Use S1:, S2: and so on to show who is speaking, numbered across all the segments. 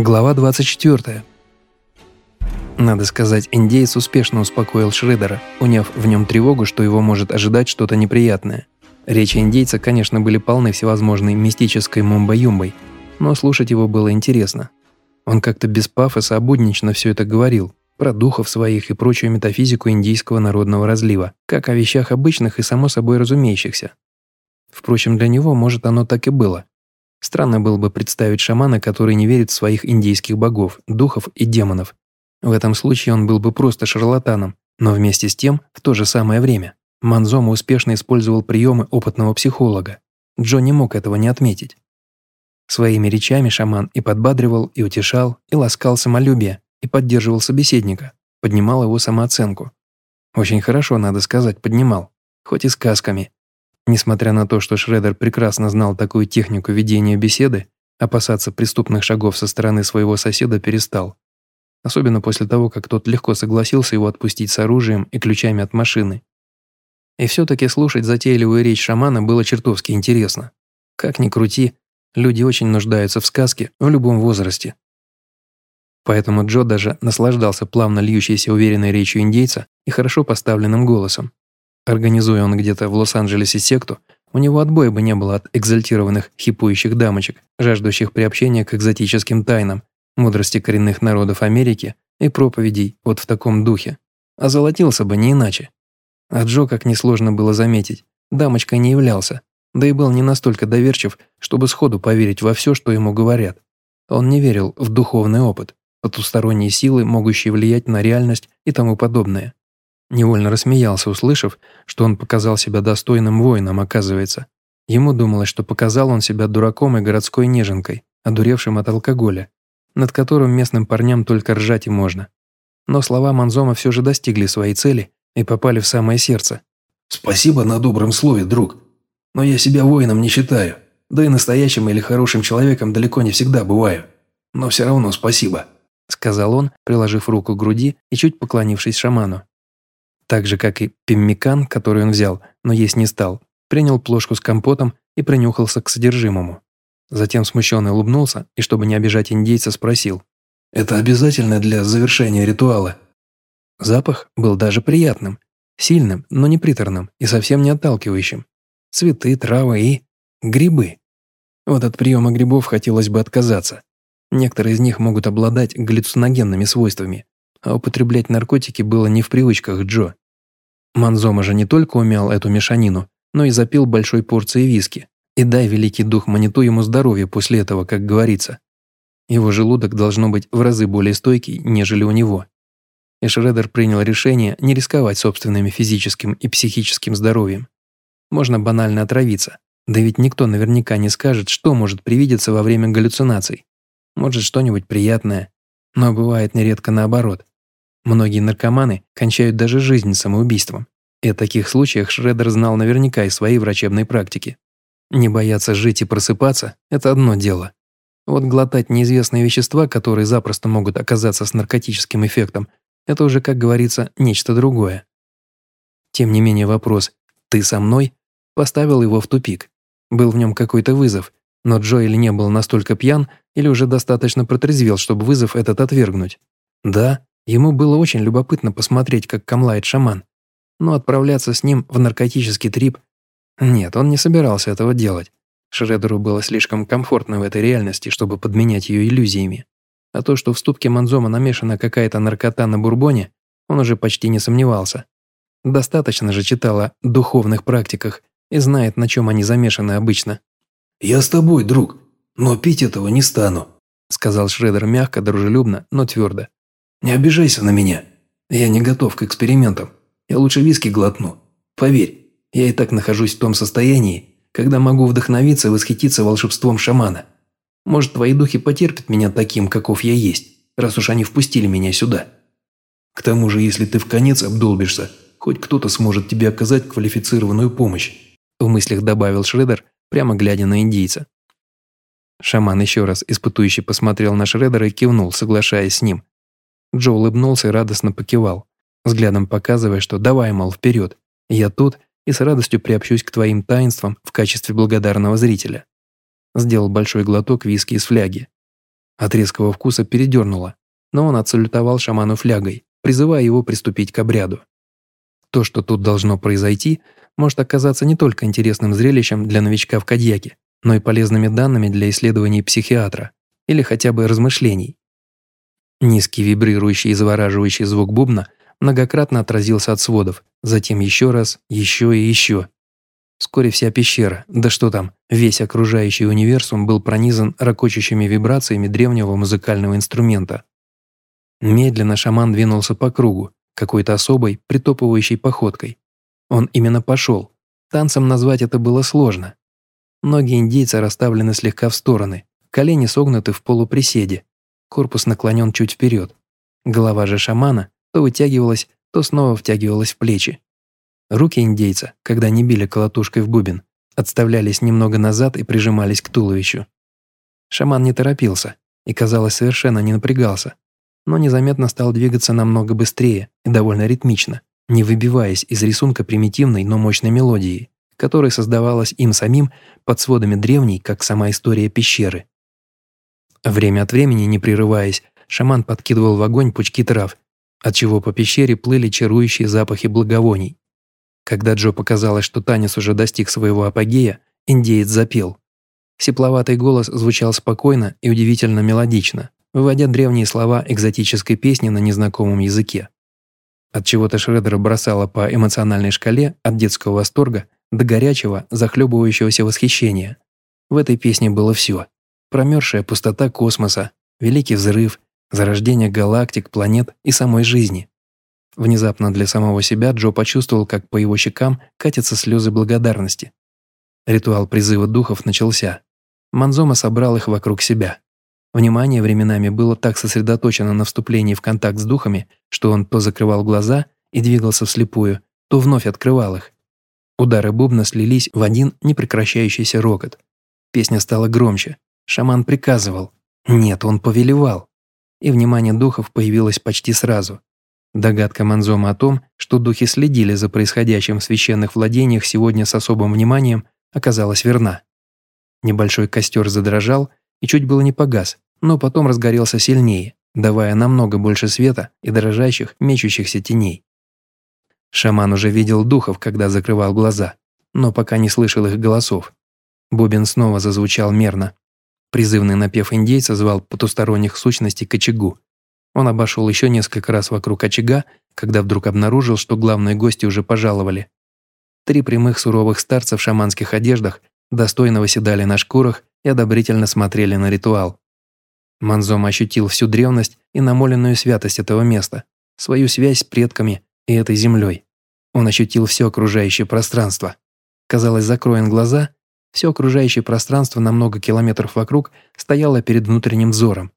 S1: Глава 24. Надо сказать, индеец успешно успокоил Шредера, уняв в нем тревогу, что его может ожидать что-то неприятное. Речи индейца, конечно, были полны всевозможной мистической мумба-юмбой, но слушать его было интересно. Он как-то без пафоса обуднично все это говорил, про духов своих и прочую метафизику индийского народного разлива, как о вещах обычных и само собой разумеющихся. Впрочем, для него, может, оно так и было. Странно было бы представить шамана, который не верит в своих индийских богов, духов и демонов. В этом случае он был бы просто шарлатаном, но вместе с тем, в то же самое время, Манзома успешно использовал приемы опытного психолога. Джо не мог этого не отметить. Своими речами шаман и подбадривал, и утешал, и ласкал самолюбие, и поддерживал собеседника, поднимал его самооценку. Очень хорошо, надо сказать, поднимал, хоть и сказками, Несмотря на то, что Шредер прекрасно знал такую технику ведения беседы, опасаться преступных шагов со стороны своего соседа перестал. Особенно после того, как тот легко согласился его отпустить с оружием и ключами от машины. И все-таки слушать затейливую речь шамана было чертовски интересно. Как ни крути, люди очень нуждаются в сказке в любом возрасте. Поэтому Джо даже наслаждался плавно льющейся уверенной речью индейца и хорошо поставленным голосом. Организуя он где-то в Лос-Анджелесе секту, у него отбоя бы не было от экзальтированных хипующих дамочек, жаждущих приобщения к экзотическим тайнам, мудрости коренных народов Америки и проповедей вот в таком духе. А золотился бы не иначе. А Джо, как несложно было заметить, дамочкой не являлся, да и был не настолько доверчив, чтобы сходу поверить во все, что ему говорят. Он не верил в духовный опыт, потусторонние силы, могущие влиять на реальность и тому подобное. Невольно рассмеялся, услышав, что он показал себя достойным воином, оказывается. Ему думалось, что показал он себя дураком и городской неженкой, одуревшим от алкоголя, над которым местным парням только ржать и можно. Но слова Манзома все же достигли своей цели и попали в самое сердце.
S2: «Спасибо на добром слове, друг. Но я себя воином не считаю, да и настоящим или хорошим человеком далеко не всегда бываю. Но все равно спасибо», —
S1: сказал он, приложив руку к груди и чуть поклонившись шаману так же, как и пеммикан, который он взял, но есть не стал, принял плошку с компотом и принюхался к содержимому. Затем смущенно улыбнулся и, чтобы не обижать индейца, спросил.
S2: «Это обязательно для завершения ритуала?»
S1: Запах был даже приятным, сильным, но не приторным и совсем не отталкивающим. Цветы, травы и... грибы. Вот от приема грибов хотелось бы отказаться. Некоторые из них могут обладать галлюциногенными свойствами, а употреблять наркотики было не в привычках Джо. Манзома же не только умял эту мешанину, но и запил большой порцией виски. И дай великий дух Маниту ему здоровье после этого, как говорится. Его желудок должно быть в разы более стойкий, нежели у него. И Шредер принял решение не рисковать собственным физическим и психическим здоровьем. Можно банально отравиться, да ведь никто наверняка не скажет, что может привидеться во время галлюцинаций. Может, что-нибудь приятное, но бывает нередко наоборот. Многие наркоманы кончают даже жизнь самоубийством. И о таких случаях Шредер знал наверняка из своей врачебной практики. Не бояться жить и просыпаться – это одно дело. Вот глотать неизвестные вещества, которые запросто могут оказаться с наркотическим эффектом, это уже, как говорится, нечто другое. Тем не менее вопрос «ты со мной?» поставил его в тупик. Был в нем какой-то вызов, но Джо или не был настолько пьян, или уже достаточно протрезвел, чтобы вызов этот отвергнуть. Да, ему было очень любопытно посмотреть, как камлает шаман, но отправляться с ним в наркотический трип... Нет, он не собирался этого делать. Шредеру было слишком комфортно в этой реальности, чтобы подменять ее иллюзиями. А то, что в ступке Манзома намешана какая-то наркота на бурбоне, он уже почти не сомневался. Достаточно же читала о духовных практиках и знает, на чем они замешаны обычно.
S2: «Я с тобой, друг, но пить этого не стану», сказал Шредер мягко, дружелюбно, но твердо. «Не обижайся на меня. Я не готов к экспериментам. Я лучше виски глотну. Поверь, я и так нахожусь в том состоянии, когда могу вдохновиться и восхититься волшебством шамана. Может, твои духи потерпят меня таким, каков я есть, раз уж они впустили меня сюда. К тому же, если ты в конец обдолбишься, хоть кто-то сможет тебе оказать квалифицированную помощь», в мыслях добавил Шредер, прямо глядя на индийца.
S1: Шаман еще раз испытующе посмотрел на Шредера и кивнул, соглашаясь с ним. Джо улыбнулся и радостно покивал, взглядом показывая, что давай, мол, вперед, я тут и с радостью приобщусь к твоим таинствам в качестве благодарного зрителя. Сделал большой глоток виски из фляги. От резкого вкуса передернуло, но он отсалютовал шаману флягой, призывая его приступить к обряду. То, что тут должно произойти, может оказаться не только интересным зрелищем для новичка в Кадьяке, но и полезными данными для исследований психиатра или хотя бы размышлений. Низкий вибрирующий и завораживающий звук бубна многократно отразился от сводов, затем еще раз, еще и еще. Вскоре вся пещера, да что там, весь окружающий универсум был пронизан ракочущими вибрациями древнего музыкального инструмента. Медленно шаман двинулся по кругу, какой-то особой, притопывающей походкой. Он именно пошел. Танцем назвать это было сложно. Ноги индейца расставлены слегка в стороны, колени согнуты в полуприседе, корпус наклонен чуть вперед. Голова же шамана то вытягивалась, то снова втягивалась в плечи. Руки индейца, когда не били колотушкой в бубен, отставлялись немного назад и прижимались к туловищу. Шаман не торопился и, казалось, совершенно не напрягался, но незаметно стал двигаться намного быстрее и довольно ритмично, не выбиваясь из рисунка примитивной, но мощной мелодии, которая создавалась им самим под сводами древней, как сама история пещеры. Время от времени, не прерываясь, шаман подкидывал в огонь пучки трав, отчего по пещере плыли чарующие запахи благовоний. Когда Джо показалось, что танец уже достиг своего апогея, индеец запел. Сепловатый голос звучал спокойно и удивительно мелодично, выводя древние слова экзотической песни на незнакомом языке. От чего то Шредера бросало по эмоциональной шкале от детского восторга до горячего, захлебывающегося восхищения. В этой песне было все. Промерзшая пустота космоса, великий взрыв, зарождение галактик, планет и самой жизни. Внезапно для самого себя Джо почувствовал, как по его щекам катятся слезы благодарности. Ритуал призыва духов начался. Манзома собрал их вокруг себя. Внимание временами было так сосредоточено на вступлении в контакт с духами, что он то закрывал глаза и двигался вслепую, то вновь открывал их. Удары бубна слились в один непрекращающийся рокот. Песня стала громче. Шаман приказывал. Нет, он повелевал. И внимание духов появилось почти сразу. Догадка Манзома о том, что духи следили за происходящим в священных владениях сегодня с особым вниманием, оказалась верна. Небольшой костер задрожал, и чуть было не погас, но потом разгорелся сильнее, давая намного больше света и дрожащих, мечущихся теней. Шаман уже видел духов, когда закрывал глаза, но пока не слышал их голосов. Бубен снова зазвучал мерно. Призывный напев индейца звал потусторонних сущностей к очагу. Он обошел еще несколько раз вокруг очага, когда вдруг обнаружил, что главные гости уже пожаловали. Три прямых суровых старца в шаманских одеждах достойно выседали на шкурах и одобрительно смотрели на ритуал. Манзом ощутил всю древность и намоленную святость этого места, свою связь с предками и этой землей. Он ощутил все окружающее пространство. Казалось, закроен глаза, все окружающее пространство на много километров вокруг стояло перед внутренним взором.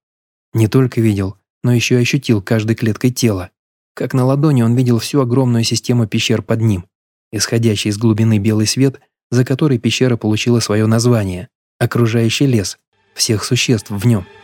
S1: Не только видел, но еще и ощутил каждой клеткой тела. Как на ладони он видел всю огромную систему пещер под ним, исходящий из глубины белый свет, за который пещера получила свое название окружающий лес, всех существ в нем –